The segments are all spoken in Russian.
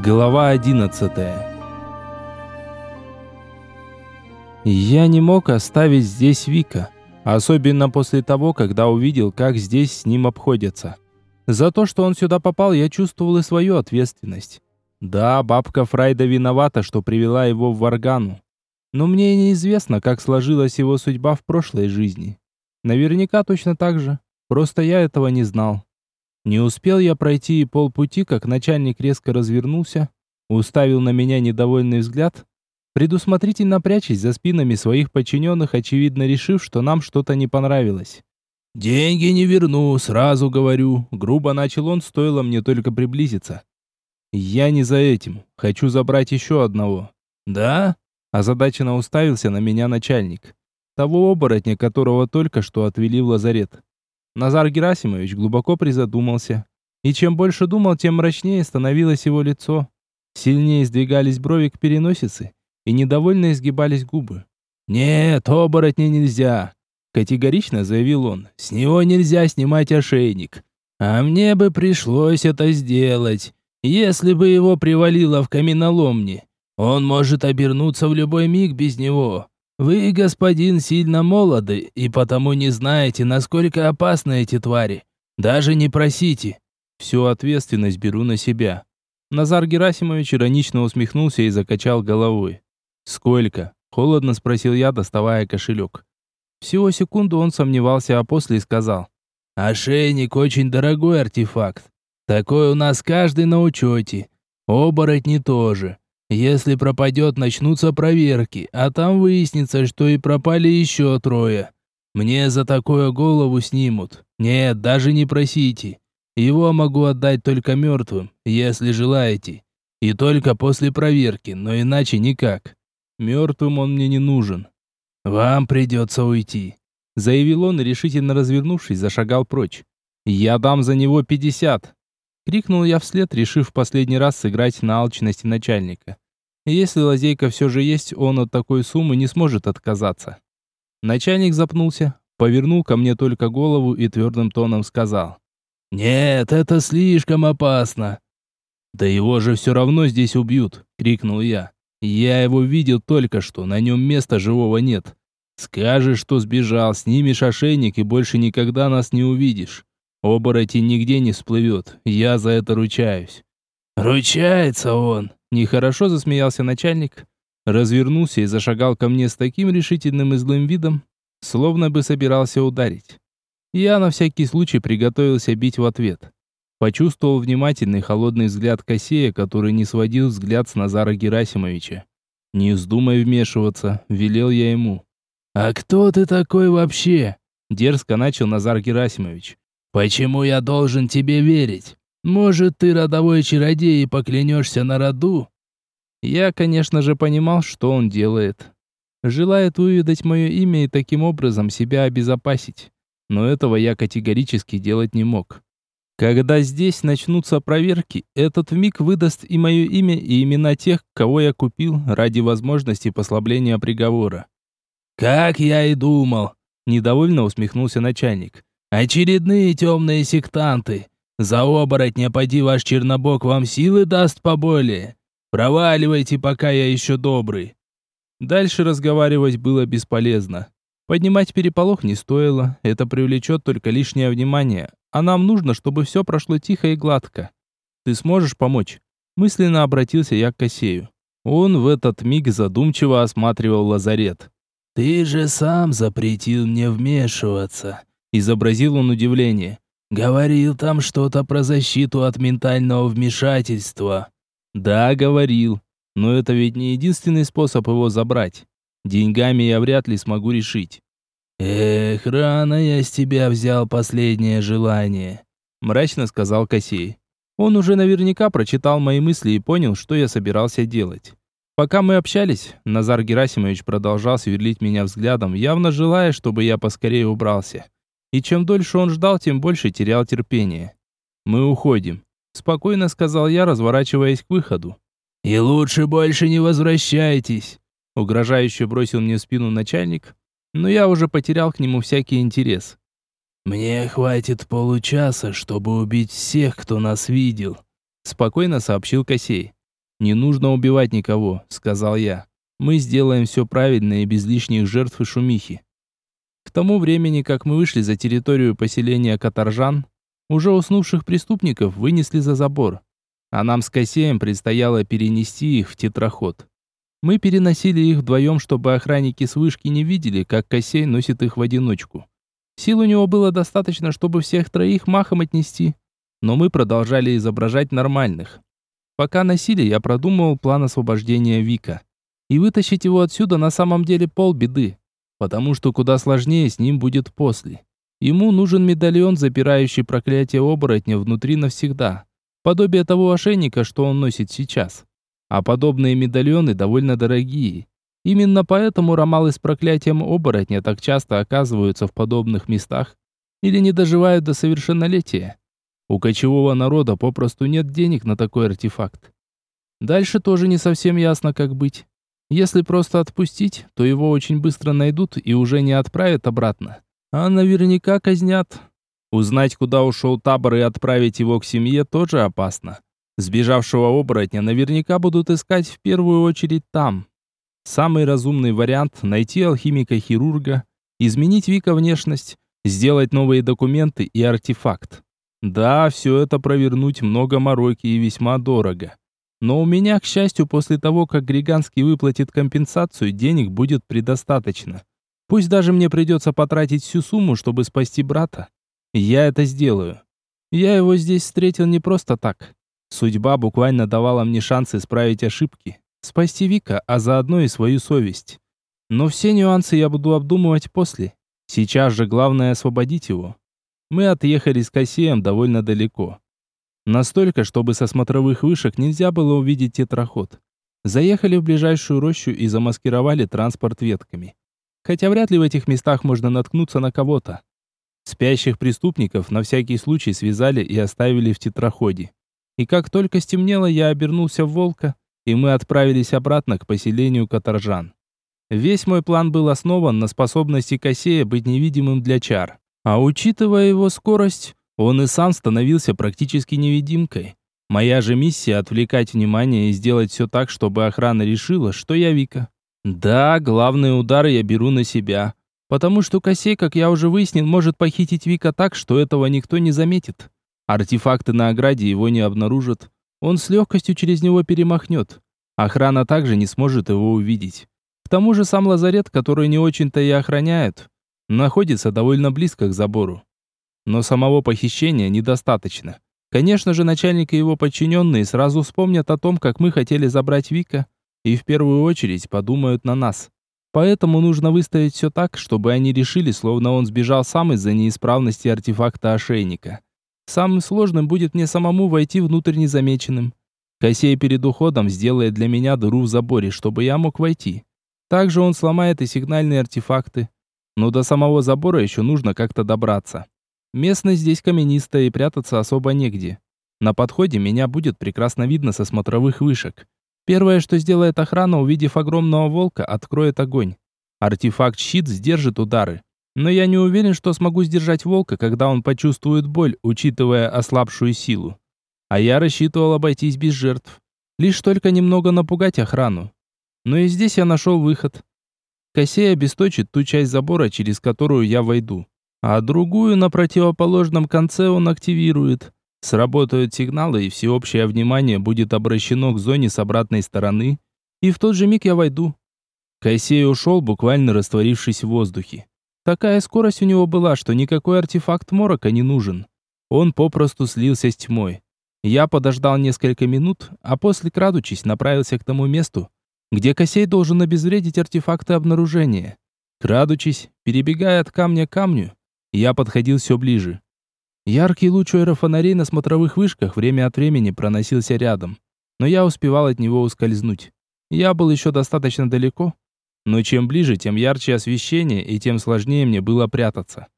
Глава 11 Я не мог оставить здесь Вика, особенно после того, когда увидел, как здесь с ним обходятся. За то, что он сюда попал, я чувствовал и свою ответственность. Да, бабка Фрайда виновата, что привела его в Варгану. Но мне неизвестно, как сложилась его судьба в прошлой жизни. Наверняка точно так же. Просто я этого не знал. Не успел я пройти и полпути, как начальник резко развернулся, уставил на меня недовольный взгляд, предусмотрительно прячась за спинами своих подчиненных, очевидно решив, что нам что-то не понравилось. «Деньги не верну, сразу говорю», — грубо начал он, стоило мне только приблизиться. «Я не за этим. Хочу забрать еще одного». «Да?» — озадаченно уставился на меня начальник. Того оборотня, которого только что отвели в лазарет. Назар Герасимович глубоко призадумался. И чем больше думал, тем мрачнее становилось его лицо. Сильнее сдвигались брови к переносице, и недовольно изгибались губы. «Нет, оборотня нельзя!» Категорично заявил он. «С него нельзя снимать ошейник. А мне бы пришлось это сделать, если бы его привалило в каменоломне. Он может обернуться в любой миг без него. Вы, господин, сильно молоды и потому не знаете, насколько опасны эти твари. Даже не просите. Всю ответственность беру на себя. Назар Герасимович иронично усмехнулся и закачал головой. «Сколько?» – холодно спросил я, доставая кошелек. Всего секунду он сомневался, а после сказал. «Ошейник очень дорогой артефакт. Такой у нас каждый на учете. Оборотни тоже. Если пропадет, начнутся проверки, а там выяснится, что и пропали еще трое. Мне за такое голову снимут. Нет, даже не просите. Его могу отдать только мертвым, если желаете. И только после проверки, но иначе никак. Мертвым он мне не нужен. Вам придется уйти. Заявил он решительно развернувшись, зашагал прочь. Я дам за него пятьдесят. Крикнул я вслед, решив в последний раз сыграть на алчности начальника. Если лазейка все же есть, он от такой суммы не сможет отказаться. Начальник запнулся, повернул ко мне только голову и твердым тоном сказал. «Нет, это слишком опасно». «Да его же все равно здесь убьют!» — крикнул я. «Я его видел только что, на нем места живого нет. Скажешь, что сбежал, снимешь ошейник и больше никогда нас не увидишь. Оборотень нигде не всплывет, я за это ручаюсь». «Ручается он!» Нехорошо засмеялся начальник, развернулся и зашагал ко мне с таким решительным и злым видом, словно бы собирался ударить. Я на всякий случай приготовился бить в ответ. Почувствовал внимательный холодный взгляд Косея, который не сводил взгляд с Назара Герасимовича. «Не вздумай вмешиваться», — велел я ему. «А кто ты такой вообще?» — дерзко начал Назар Герасимович. «Почему я должен тебе верить? Может, ты родовой чародей и поклянешься на роду?» Я, конечно же, понимал, что он делает. Желает выведать мое имя и таким образом себя обезопасить. Но этого я категорически делать не мог. Когда здесь начнутся проверки, этот миг выдаст и мое имя, и имена тех, кого я купил ради возможности послабления приговора. «Как я и думал!» – недовольно усмехнулся начальник. «Очередные темные сектанты! За оборотня поди ваш чернобог вам силы даст поболее. Проваливайте, пока я еще добрый. Дальше разговаривать было бесполезно. Поднимать переполох не стоило, это привлечет только лишнее внимание, а нам нужно, чтобы все прошло тихо и гладко. Ты сможешь помочь? Мысленно обратился я к Косею. Он в этот миг задумчиво осматривал лазарет. «Ты же сам запретил мне вмешиваться», — изобразил он удивление. Говорил там что-то про защиту от ментального вмешательства. Да, говорил. Но это ведь не единственный способ его забрать. Деньгами я вряд ли смогу решить. Эх, рано я с тебя взял последнее желание, мрачно сказал Косей. Он уже наверняка прочитал мои мысли и понял, что я собирался делать. Пока мы общались, Назар Герасимович продолжал сверлить меня взглядом, явно желая, чтобы я поскорее убрался. И чем дольше он ждал, тем больше терял терпение. «Мы уходим», — спокойно сказал я, разворачиваясь к выходу. «И лучше больше не возвращайтесь», — угрожающе бросил мне в спину начальник, но я уже потерял к нему всякий интерес. «Мне хватит получаса, чтобы убить всех, кто нас видел», — спокойно сообщил Косей. «Не нужно убивать никого», — сказал я. «Мы сделаем все правильно и без лишних жертв и шумихи». К тому времени, как мы вышли за территорию поселения Каторжан, уже уснувших преступников вынесли за забор, а нам с Косеем предстояло перенести их в тетраход. Мы переносили их вдвоем, чтобы охранники с вышки не видели, как Косей носит их в одиночку. Сил у него было достаточно, чтобы всех троих махом отнести, но мы продолжали изображать нормальных. Пока носили, я продумывал план освобождения Вика. И вытащить его отсюда на самом деле полбеды, потому что куда сложнее с ним будет после. Ему нужен медальон, запирающий проклятие оборотня внутри навсегда. Подобие того ошейника, что он носит сейчас. А подобные медальоны довольно дорогие. Именно поэтому ромалы с проклятием оборотня так часто оказываются в подобных местах или не доживают до совершеннолетия. У кочевого народа попросту нет денег на такой артефакт. Дальше тоже не совсем ясно, как быть. Если просто отпустить, то его очень быстро найдут и уже не отправят обратно. А наверняка казнят. Узнать, куда ушел табор и отправить его к семье, тоже опасно. Сбежавшего оборотня наверняка будут искать в первую очередь там. Самый разумный вариант – найти алхимика-хирурга, изменить Вика внешность, сделать новые документы и артефакт. Да, все это провернуть много мороки и весьма дорого. Но у меня, к счастью, после того, как Григанский выплатит компенсацию, денег будет предостаточно. Пусть даже мне придется потратить всю сумму, чтобы спасти брата. Я это сделаю. Я его здесь встретил не просто так. Судьба буквально давала мне шанс исправить ошибки, спасти Вика, а заодно и свою совесть. Но все нюансы я буду обдумывать после. Сейчас же главное освободить его. Мы отъехали с Кассием довольно далеко. Настолько, чтобы со смотровых вышек нельзя было увидеть тетраход. Заехали в ближайшую рощу и замаскировали транспорт ветками. Хотя вряд ли в этих местах можно наткнуться на кого-то. Спящих преступников на всякий случай связали и оставили в тетраходе. И как только стемнело, я обернулся в волка, и мы отправились обратно к поселению Каторжан. Весь мой план был основан на способности Косея быть невидимым для чар. А учитывая его скорость, он и сам становился практически невидимкой. Моя же миссия отвлекать внимание и сделать все так, чтобы охрана решила, что я Вика. Да, главные удары я беру на себя, потому что Косей, как я уже выяснил, может похитить Вика так, что этого никто не заметит. Артефакты на ограде его не обнаружат. Он с легкостью через него перемахнет. Охрана также не сможет его увидеть. К тому же сам лазарет, который не очень-то и охраняют, находится довольно близко к забору. Но самого похищения недостаточно. Конечно же, начальник и его подчиненные сразу вспомнят о том, как мы хотели забрать Вика, и в первую очередь подумают на нас. Поэтому нужно выставить все так, чтобы они решили, словно он сбежал сам из-за неисправности артефакта ошейника. Самым сложным будет мне самому войти внутрь незамеченным. Косей перед уходом сделает для меня дыру в заборе, чтобы я мог войти. Также он сломает и сигнальные артефакты, но до самого забора еще нужно как-то добраться. Местность здесь каменистая и прятаться особо негде. На подходе меня будет прекрасно видно со смотровых вышек. Первое, что сделает охрана, увидев огромного волка, откроет огонь. Артефакт-щит сдержит удары. Но я не уверен, что смогу сдержать волка, когда он почувствует боль, учитывая ослабшую силу. А я рассчитывал обойтись без жертв. Лишь только немного напугать охрану. Но и здесь я нашел выход. Косей обесточит ту часть забора, через которую я войду. А другую на противоположном конце он активирует. Сработают сигналы, и всеобщее внимание будет обращено к зоне с обратной стороны, и в тот же миг я войду. Кайсей ушел, буквально растворившись в воздухе. Такая скорость у него была, что никакой артефакт морока не нужен. Он попросту слился с тьмой. Я подождал несколько минут, а после, крадучись, направился к тому месту, где Косей должен обезвредить артефакты обнаружения. Крадучись, перебегая от камня к камню, я подходил все ближе. Яркий луч аэрофонарей на смотровых вышках время от времени проносился рядом, но я успевал от него ускользнуть. Я был еще достаточно далеко, но чем ближе, тем ярче освещение и тем сложнее мне было прятаться.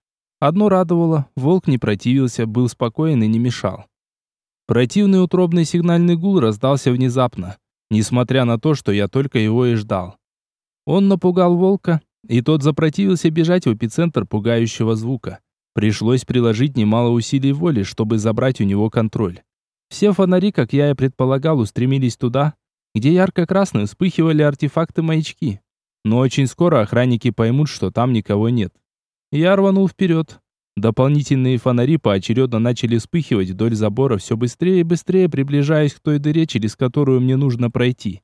Одно радовало, волк не противился, был спокоен и не мешал. Противный утробный сигнальный гул раздался внезапно несмотря на то, что я только его и ждал. Он напугал волка, и тот запротивился бежать в эпицентр пугающего звука. Пришлось приложить немало усилий воли, чтобы забрать у него контроль. Все фонари, как я и предполагал, устремились туда, где ярко-красным вспыхивали артефакты-маячки. Но очень скоро охранники поймут, что там никого нет. Я рванул вперед. Дополнительные фонари поочередно начали вспыхивать вдоль забора, все быстрее и быстрее приближаясь к той дыре, через которую мне нужно пройти.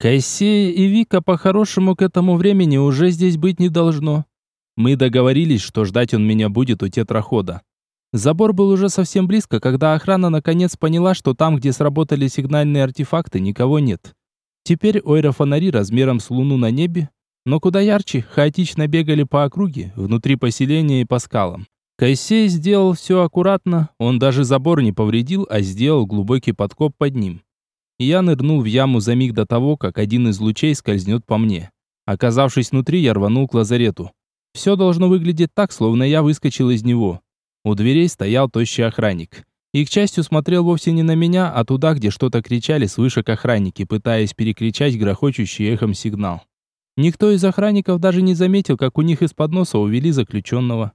Кассея и Вика по-хорошему к этому времени уже здесь быть не должно. Мы договорились, что ждать он меня будет у тетрахода. Забор был уже совсем близко, когда охрана наконец поняла, что там, где сработали сигнальные артефакты, никого нет. Теперь ойрофонари размером с луну на небе, но куда ярче, хаотично бегали по округе, внутри поселения и по скалам. Кайсей сделал все аккуратно, он даже забор не повредил, а сделал глубокий подкоп под ним. Я нырнул в яму за миг до того, как один из лучей скользнет по мне. Оказавшись внутри, я рванул к лазарету. Все должно выглядеть так, словно я выскочил из него. У дверей стоял тощий охранник. И, к счастью, смотрел вовсе не на меня, а туда, где что-то кричали с вышек охранники, пытаясь перекричать грохочущий эхом сигнал. Никто из охранников даже не заметил, как у них из-под носа увели заключенного.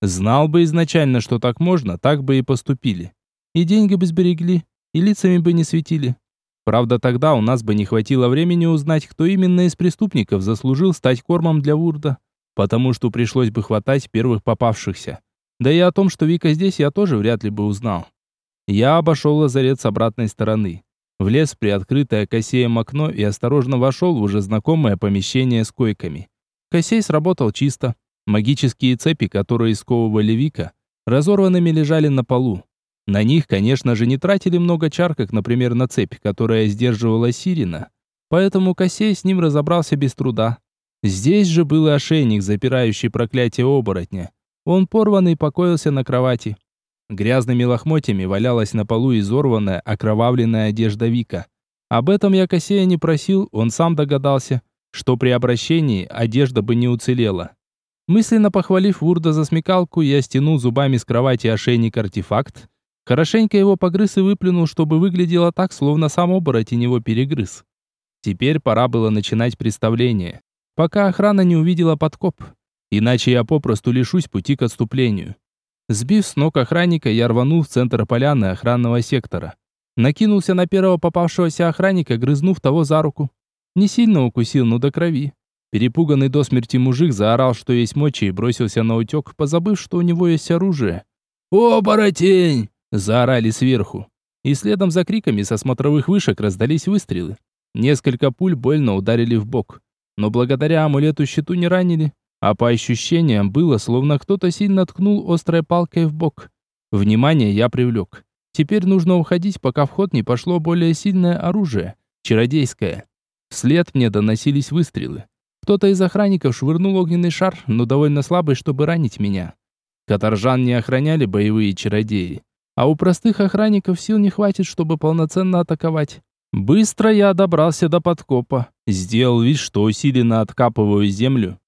Знал бы изначально, что так можно, так бы и поступили. И деньги бы сберегли, и лицами бы не светили. Правда, тогда у нас бы не хватило времени узнать, кто именно из преступников заслужил стать кормом для Вурда, потому что пришлось бы хватать первых попавшихся. Да и о том, что Вика здесь, я тоже вряд ли бы узнал. Я обошел лазарет с обратной стороны. Влез в приоткрытое косеем окно и осторожно вошел в уже знакомое помещение с койками. Косей сработал чисто. Магические цепи, которые сковывали Вика, разорванными лежали на полу. На них, конечно же, не тратили много чар, как, например, на цепь, которая сдерживала Сирина. Поэтому Косей с ним разобрался без труда. Здесь же был и ошейник, запирающий проклятие оборотня. Он порванный покоился на кровати. Грязными лохмотьями валялась на полу изорванная, окровавленная одежда Вика. Об этом я Косея не просил, он сам догадался, что при обращении одежда бы не уцелела. Мысленно похвалив Вурда за смекалку, я стянул зубами с кровати ошейник-артефакт Хорошенько его погрыз и выплюнул, чтобы выглядело так, словно сам оборотень его перегрыз. Теперь пора было начинать представление, пока охрана не увидела подкоп. Иначе я попросту лишусь пути к отступлению. Сбив с ног охранника, я рванул в центр поляны охранного сектора. Накинулся на первого попавшегося охранника, грызнув того за руку. Не сильно укусил, но до крови. Перепуганный до смерти мужик заорал, что есть мочи, и бросился на утек, позабыв, что у него есть оружие. «Оборотень!» Заорали сверху. И следом за криками со смотровых вышек раздались выстрелы. Несколько пуль больно ударили в бок. Но благодаря амулету-щиту не ранили. А по ощущениям было, словно кто-то сильно ткнул острой палкой в бок. Внимание я привлек. Теперь нужно уходить, пока в ход не пошло более сильное оружие. Чародейское. Вслед мне доносились выстрелы. Кто-то из охранников швырнул огненный шар, но довольно слабый, чтобы ранить меня. Каторжан не охраняли боевые чародеи а у простых охранников сил не хватит, чтобы полноценно атаковать. Быстро я добрался до подкопа, сделал вид, что усиленно откапываю землю,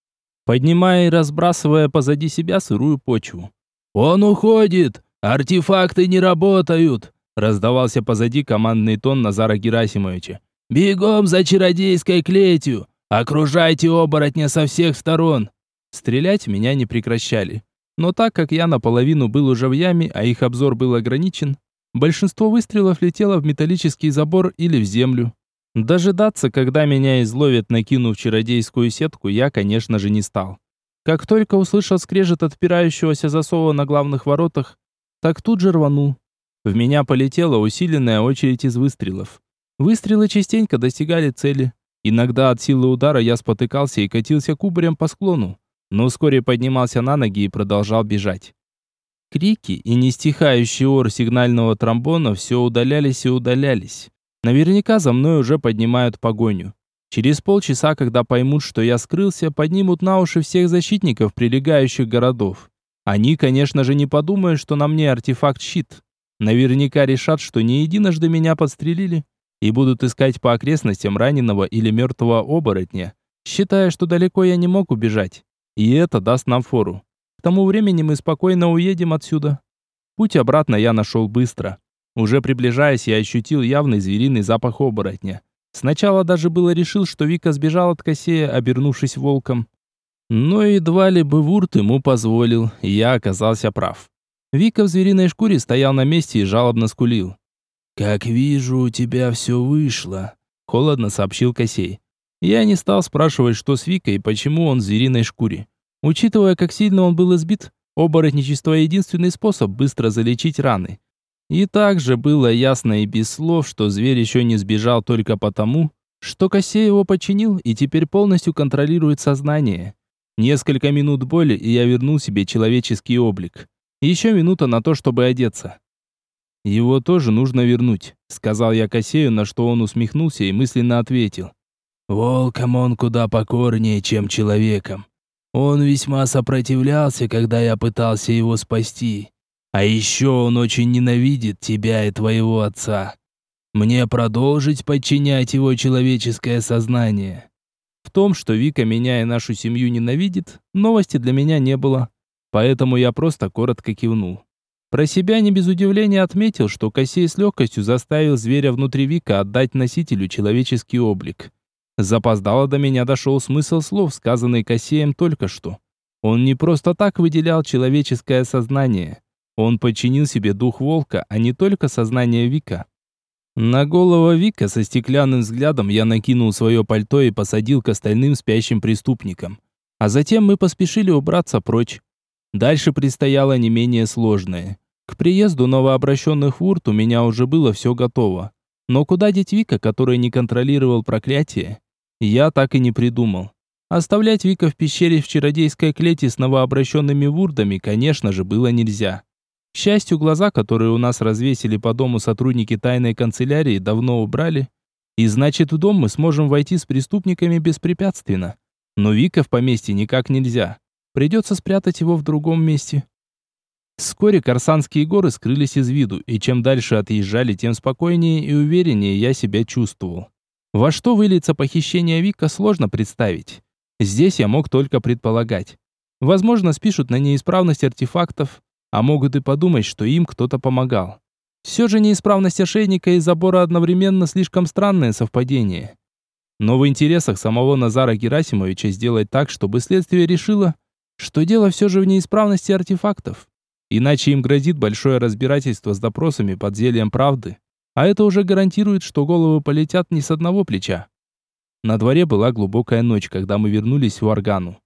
поднимая и разбрасывая позади себя сырую почву. «Он уходит! Артефакты не работают!» раздавался позади командный тон Назара Герасимовича. «Бегом за чародейской клетью! Окружайте оборотня со всех сторон!» Стрелять меня не прекращали. Но так как я наполовину был уже в яме, а их обзор был ограничен, большинство выстрелов летело в металлический забор или в землю. Дожидаться, когда меня изловят, накинув чародейскую сетку, я, конечно же, не стал. Как только услышал скрежет отпирающегося засова на главных воротах, так тут же рванул. В меня полетела усиленная очередь из выстрелов. Выстрелы частенько достигали цели. Иногда от силы удара я спотыкался и катился кубарем по склону но вскоре поднимался на ноги и продолжал бежать. Крики и нестихающий ор сигнального тромбона все удалялись и удалялись. Наверняка за мной уже поднимают погоню. Через полчаса, когда поймут, что я скрылся, поднимут на уши всех защитников прилегающих городов. Они, конечно же, не подумают, что на мне артефакт-щит. Наверняка решат, что не единожды меня подстрелили и будут искать по окрестностям раненого или мертвого оборотня, считая, что далеко я не мог убежать. И это даст нам фору. К тому времени мы спокойно уедем отсюда. Путь обратно я нашел быстро. Уже приближаясь, я ощутил явный звериный запах оборотня. Сначала даже было решил, что Вика сбежал от Косея, обернувшись волком. Но едва ли бы Вурт ему позволил, и я оказался прав. Вика в звериной шкуре стоял на месте и жалобно скулил. «Как вижу, у тебя все вышло. холодно сообщил Косей. Я не стал спрашивать, что с Викой и почему он в звериной шкуре. Учитывая, как сильно он был избит, оборотничество – единственный способ быстро залечить раны. И также было ясно и без слов, что зверь еще не сбежал только потому, что Косей его подчинил и теперь полностью контролирует сознание. Несколько минут боли, и я вернул себе человеческий облик. Еще минута на то, чтобы одеться. «Его тоже нужно вернуть», — сказал я Косею, на что он усмехнулся и мысленно ответил. «Волком он куда покорнее, чем человеком. Он весьма сопротивлялся, когда я пытался его спасти. А еще он очень ненавидит тебя и твоего отца. Мне продолжить подчинять его человеческое сознание». В том, что Вика меня и нашу семью ненавидит, новости для меня не было. Поэтому я просто коротко кивнул. Про себя не без удивления отметил, что Косей с легкостью заставил зверя внутри Вика отдать носителю человеческий облик. Запоздало до меня дошел смысл слов, сказанный Косеем только что. Он не просто так выделял человеческое сознание. Он подчинил себе дух волка, а не только сознание Вика. На голову Вика со стеклянным взглядом я накинул свое пальто и посадил к остальным спящим преступникам. А затем мы поспешили убраться прочь. Дальше предстояло не менее сложное. К приезду новообращенных в Урт у меня уже было все готово. Но куда деть Вика, который не контролировал проклятие, я так и не придумал. Оставлять Вика в пещере в чародейской клете с новообращенными вурдами, конечно же, было нельзя. К счастью, глаза, которые у нас развесили по дому сотрудники тайной канцелярии, давно убрали. И значит, в дом мы сможем войти с преступниками беспрепятственно. Но Вика в поместье никак нельзя. Придется спрятать его в другом месте. Вскоре Корсанские горы скрылись из виду, и чем дальше отъезжали, тем спокойнее и увереннее я себя чувствовал. Во что выльется похищение Вика, сложно представить. Здесь я мог только предполагать. Возможно, спишут на неисправность артефактов, а могут и подумать, что им кто-то помогал. Все же неисправность ошейника и забора одновременно слишком странное совпадение. Но в интересах самого Назара Герасимовича сделать так, чтобы следствие решило, что дело все же в неисправности артефактов. Иначе им грозит большое разбирательство с допросами под зельем правды, а это уже гарантирует, что головы полетят не с одного плеча. На дворе была глубокая ночь, когда мы вернулись в Аргану.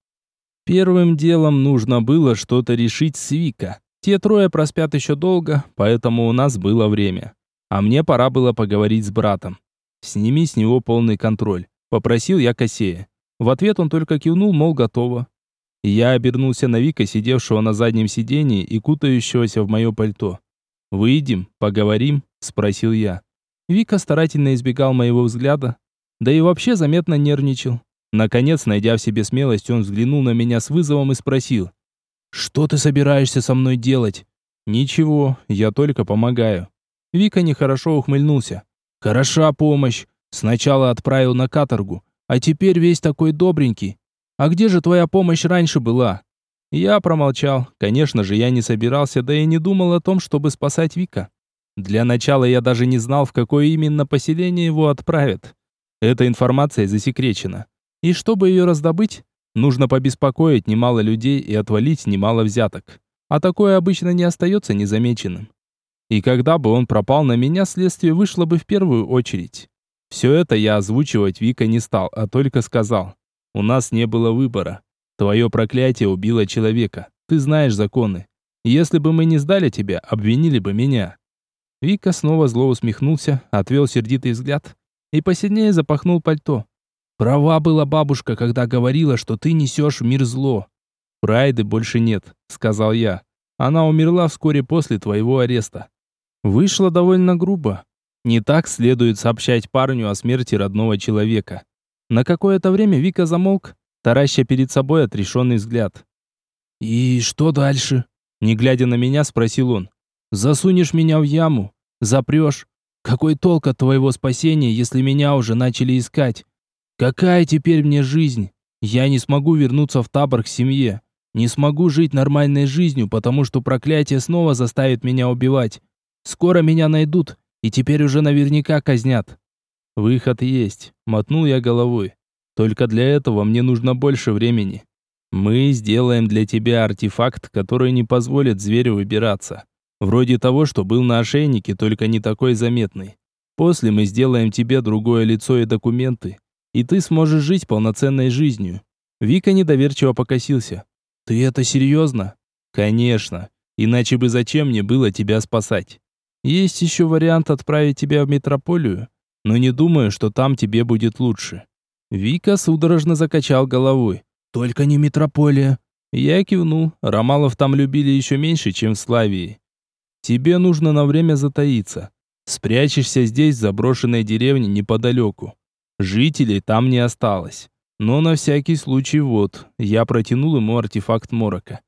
Первым делом нужно было что-то решить с Вика. Те трое проспят еще долго, поэтому у нас было время. А мне пора было поговорить с братом. Сними с него полный контроль. Попросил я Косея. В ответ он только кивнул, мол, готово. Я обернулся на Вика, сидевшего на заднем сидении и кутающегося в мое пальто. «Выйдем, поговорим?» – спросил я. Вика старательно избегал моего взгляда, да и вообще заметно нервничал. Наконец, найдя в себе смелость, он взглянул на меня с вызовом и спросил. «Что ты собираешься со мной делать?» «Ничего, я только помогаю». Вика нехорошо ухмыльнулся. «Хороша помощь. Сначала отправил на каторгу, а теперь весь такой добренький. А где же твоя помощь раньше была? Я промолчал. Конечно же, я не собирался, да и не думал о том, чтобы спасать Вика. Для начала я даже не знал, в какое именно поселение его отправят. Эта информация засекречена. И чтобы ее раздобыть, нужно побеспокоить немало людей и отвалить немало взяток. А такое обычно не остается незамеченным. И когда бы он пропал на меня, следствие вышло бы в первую очередь. Все это я озвучивать Вика не стал, а только сказал. У нас не было выбора. Твое проклятие убило человека. Ты знаешь законы. Если бы мы не сдали тебя, обвинили бы меня». Вика снова зло усмехнулся, отвел сердитый взгляд и посильнее запахнул пальто. «Права была бабушка, когда говорила, что ты несешь в мир зло». «Прайды больше нет», — сказал я. «Она умерла вскоре после твоего ареста». Вышло довольно грубо. Не так следует сообщать парню о смерти родного человека. На какое-то время Вика замолк, тараща перед собой отрешенный взгляд. «И что дальше?» Не глядя на меня, спросил он. «Засунешь меня в яму? Запрешь? Какой толк от твоего спасения, если меня уже начали искать? Какая теперь мне жизнь? Я не смогу вернуться в табор к семье. Не смогу жить нормальной жизнью, потому что проклятие снова заставит меня убивать. Скоро меня найдут, и теперь уже наверняка казнят. Выход есть, мотнул я головой. Только для этого мне нужно больше времени. Мы сделаем для тебя артефакт, который не позволит зверю выбираться. Вроде того, что был на ошейнике, только не такой заметный. После мы сделаем тебе другое лицо и документы, и ты сможешь жить полноценной жизнью. Вика недоверчиво покосился. Ты это серьезно? Конечно. Иначе бы зачем мне было тебя спасать? Есть еще вариант отправить тебя в метрополию, но не думаю, что там тебе будет лучше. Вика судорожно закачал головой. Только не метрополия. Я кивнул. Ромалов там любили еще меньше, чем в Славии. Тебе нужно на время затаиться. Спрячешься здесь, в заброшенной деревне неподалеку. Жителей там не осталось. Но на всякий случай вот, я протянул ему артефакт морока.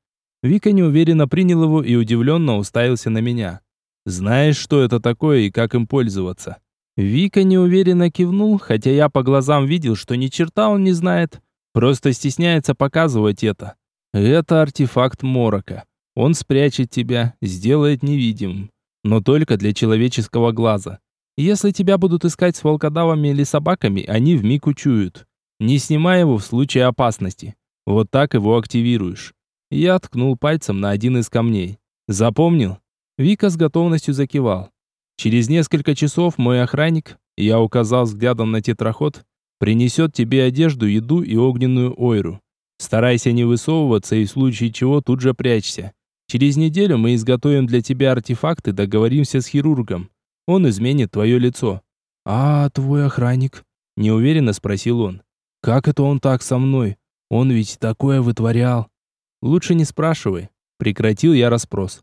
Вика неуверенно принял его и удивленно уставился на меня. «Знаешь, что это такое и как им пользоваться?» Вика неуверенно кивнул, хотя я по глазам видел, что ни черта он не знает. Просто стесняется показывать это. Это артефакт морока. Он спрячет тебя, сделает невидимым. Но только для человеческого глаза. Если тебя будут искать с волкодавами или собаками, они вмиг учуют. Не снимай его в случае опасности. Вот так его активируешь. Я ткнул пальцем на один из камней. Запомнил? Вика с готовностью закивал. Через несколько часов мой охранник, я указал взглядом на тетраход, принесет тебе одежду, еду и огненную ойру. Старайся не высовываться и в случае чего тут же прячься. Через неделю мы изготовим для тебя артефакты, договоримся с хирургом. Он изменит твое лицо». «А твой охранник?» – неуверенно спросил он. «Как это он так со мной? Он ведь такое вытворял». «Лучше не спрашивай». Прекратил я расспрос.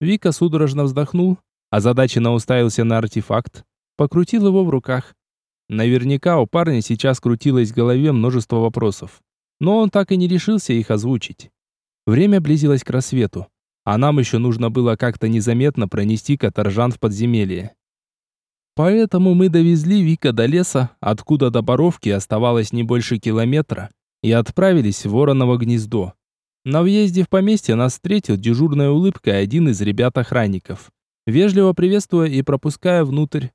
Вика судорожно вздохнул, озадаченно уставился на артефакт, покрутил его в руках. Наверняка у парня сейчас крутилось в голове множество вопросов. Но он так и не решился их озвучить. Время близилось к рассвету а нам еще нужно было как-то незаметно пронести каторжан в подземелье. Поэтому мы довезли Вика до леса, откуда до Боровки оставалось не больше километра, и отправились в Вороново гнездо. На въезде в поместье нас встретил дежурной улыбкой один из ребят-охранников, вежливо приветствуя и пропуская внутрь.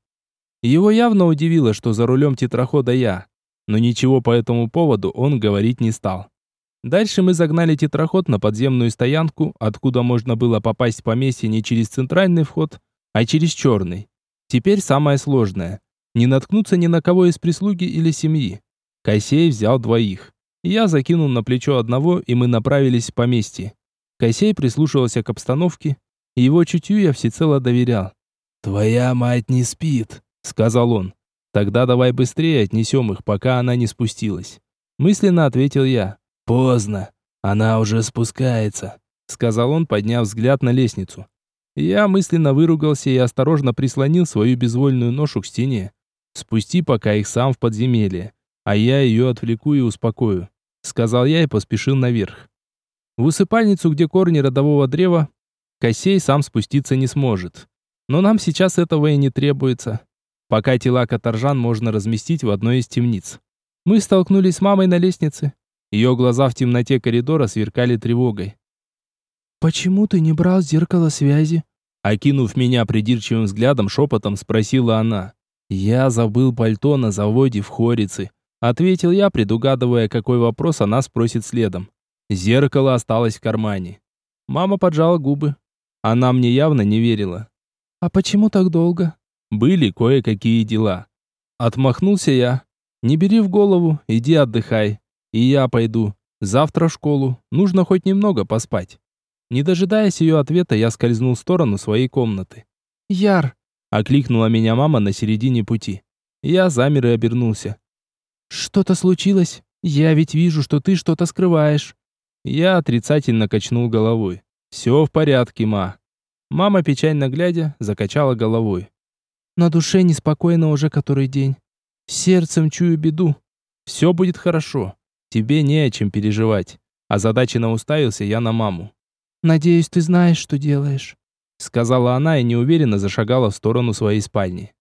Его явно удивило, что за рулем тетрахода я, но ничего по этому поводу он говорить не стал. Дальше мы загнали тетраход на подземную стоянку, откуда можно было попасть в поместье не через центральный вход, а через черный. Теперь самое сложное. Не наткнуться ни на кого из прислуги или семьи. Косей взял двоих. Я закинул на плечо одного, и мы направились в поместье. Косей прислушивался к обстановке, его чутью я всецело доверял. «Твоя мать не спит», — сказал он. «Тогда давай быстрее отнесем их, пока она не спустилась». Мысленно ответил я. «Поздно. Она уже спускается», — сказал он, подняв взгляд на лестницу. Я мысленно выругался и осторожно прислонил свою безвольную ношу к стене. «Спусти пока их сам в подземелье, а я ее отвлеку и успокою», — сказал я и поспешил наверх. В усыпальницу, где корни родового древа, Косей сам спуститься не сможет. Но нам сейчас этого и не требуется. Пока тела каторжан можно разместить в одной из темниц. Мы столкнулись с мамой на лестнице. Ее глаза в темноте коридора сверкали тревогой. «Почему ты не брал зеркало связи?» Окинув меня придирчивым взглядом, шепотом спросила она. «Я забыл пальто на заводе в Хорице», ответил я, предугадывая, какой вопрос она спросит следом. Зеркало осталось в кармане. Мама поджала губы. Она мне явно не верила. «А почему так долго?» Были кое-какие дела. Отмахнулся я. «Не бери в голову, иди отдыхай. И я пойду. Завтра в школу. Нужно хоть немного поспать. Не дожидаясь ее ответа, я скользнул в сторону своей комнаты. «Яр!» — окликнула меня мама на середине пути. Я замер и обернулся. «Что-то случилось? Я ведь вижу, что ты что-то скрываешь». Я отрицательно качнул головой. «Все в порядке, ма». Мама, печально глядя, закачала головой. «На душе неспокойно уже который день. Сердцем чую беду. Все будет хорошо. Тебе не о чем переживать. Озадаченно уставился я на маму. «Надеюсь, ты знаешь, что делаешь», сказала она и неуверенно зашагала в сторону своей спальни.